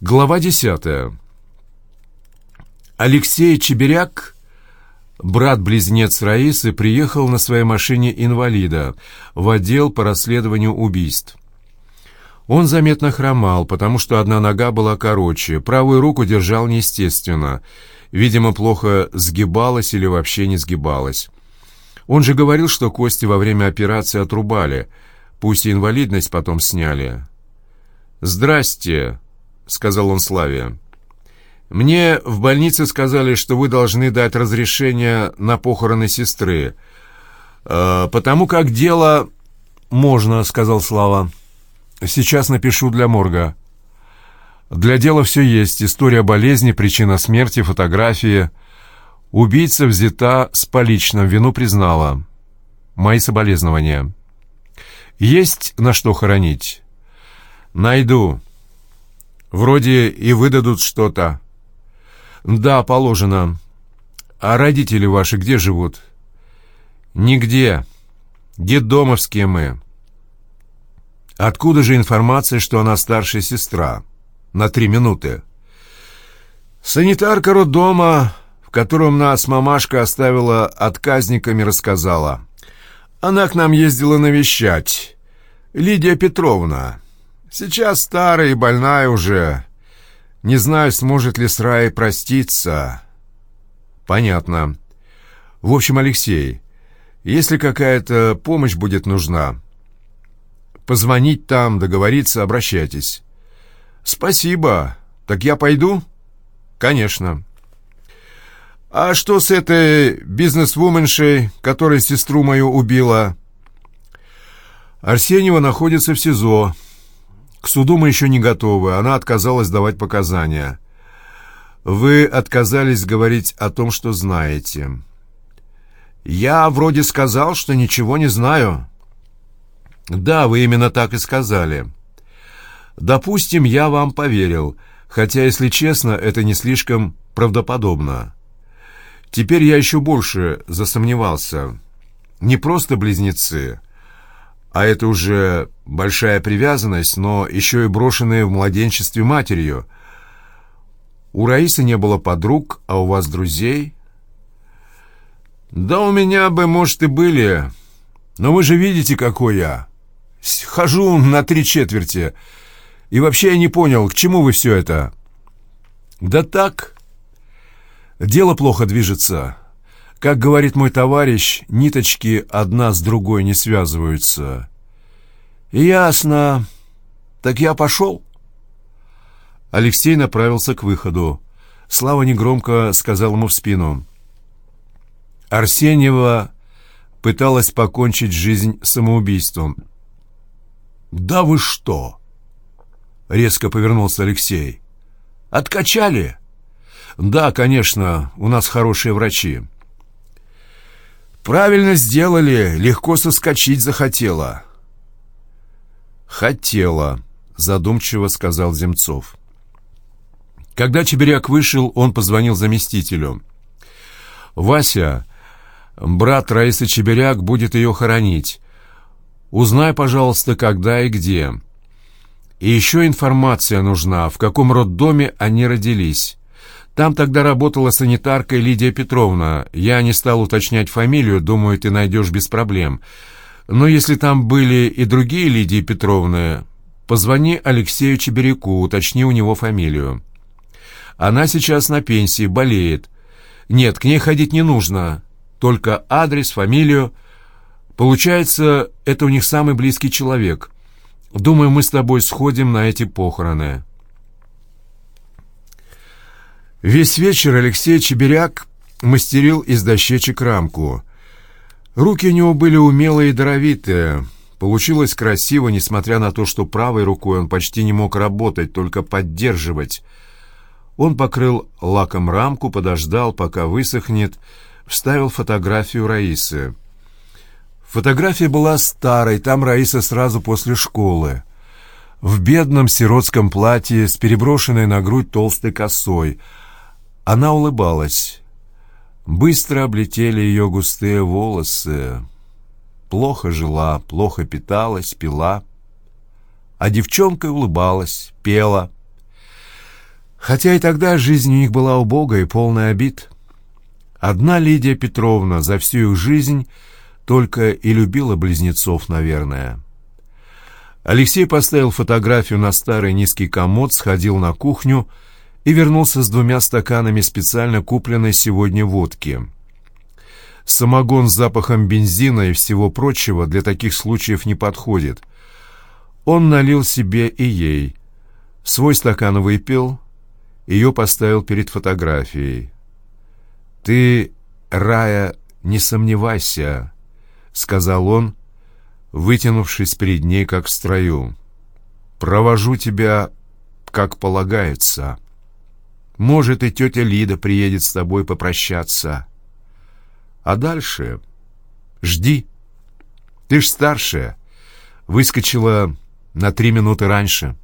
Глава десятая. Алексей Чеберяк, брат-близнец Раисы, приехал на своей машине инвалида в отдел по расследованию убийств. Он заметно хромал, потому что одна нога была короче, правую руку держал неестественно, видимо, плохо сгибалась или вообще не сгибалась. Он же говорил, что кости во время операции отрубали, пусть и инвалидность потом сняли. «Здрасте!» Сказал он Славе. «Мне в больнице сказали, что вы должны дать разрешение на похороны сестры. Э, потому как дело...» «Можно», — сказал Слава. «Сейчас напишу для морга». «Для дела все есть. История болезни, причина смерти, фотографии. Убийца взята с поличным, вину признала. Мои соболезнования. Есть на что хоронить?» «Найду». Вроде и выдадут что-то. Да, положено. А родители ваши где живут? Нигде. Детдомовские мы. Откуда же информация, что она старшая сестра? На три минуты. Санитарка роддома, в котором нас мамашка оставила отказниками, рассказала. Она к нам ездила навещать. Лидия Петровна. Сейчас старая и больная уже. Не знаю, сможет ли с Раей проститься. Понятно. В общем, Алексей, если какая-то помощь будет нужна, позвонить там, договориться, обращайтесь. Спасибо. Так я пойду? Конечно. А что с этой бизнес-вуменшей, которая сестру мою убила? Арсеньева находится в СИЗО. К суду мы еще не готовы. Она отказалась давать показания. Вы отказались говорить о том, что знаете. Я вроде сказал, что ничего не знаю. Да, вы именно так и сказали. Допустим, я вам поверил, хотя, если честно, это не слишком правдоподобно. Теперь я еще больше засомневался. Не просто близнецы, а это уже большая привязанность, но еще и брошенная в младенчестве матерью. У Раисы не было подруг, а у вас друзей? Да у меня бы, может, и были, но вы же видите, какой я. Хожу на три четверти, и вообще я не понял, к чему вы все это? Да так, дело плохо движется. Как говорит мой товарищ, ниточки одна с другой не связываются. «Ясно. Так я пошел?» Алексей направился к выходу. Слава негромко сказал ему в спину. Арсеньева пыталась покончить жизнь самоубийством. «Да вы что?» — резко повернулся Алексей. «Откачали?» «Да, конечно, у нас хорошие врачи». «Правильно сделали, легко соскочить захотела». «Хотела», — задумчиво сказал Земцов. Когда Чебиряк вышел, он позвонил заместителю. «Вася, брат Раисы Чебиряк будет ее хоронить. Узнай, пожалуйста, когда и где. И еще информация нужна, в каком роддоме они родились». Там тогда работала санитарка Лидия Петровна. Я не стал уточнять фамилию, думаю, ты найдешь без проблем. Но если там были и другие Лидии Петровны, позвони Алексею Чеберяку, уточни у него фамилию. Она сейчас на пенсии, болеет. Нет, к ней ходить не нужно. Только адрес, фамилию. Получается, это у них самый близкий человек. Думаю, мы с тобой сходим на эти похороны». Весь вечер Алексей Чеберяк мастерил из дощечек рамку. Руки у него были умелые и даровитые. Получилось красиво, несмотря на то, что правой рукой он почти не мог работать, только поддерживать. Он покрыл лаком рамку, подождал, пока высохнет, вставил фотографию Раисы. Фотография была старой, там Раиса сразу после школы. В бедном сиротском платье с переброшенной на грудь толстой косой — она улыбалась. Быстро облетели ее густые волосы. Плохо жила, плохо питалась, пила. А девчонка улыбалась, пела. Хотя и тогда жизнь у них была убогая и полная обид. Одна Лидия Петровна за всю их жизнь только и любила близнецов, наверное. Алексей поставил фотографию на старый низкий комод, сходил на кухню и вернулся с двумя стаканами специально купленной сегодня водки. Самогон с запахом бензина и всего прочего для таких случаев не подходит. Он налил себе и ей. Свой стакан выпил, ее поставил перед фотографией. «Ты, Рая, не сомневайся», — сказал он, вытянувшись перед ней, как в строю. «Провожу тебя, как полагается. Может, и тетя Лида приедет с тобой попрощаться. А дальше жди. Ты ж старшая, выскочила на три минуты раньше».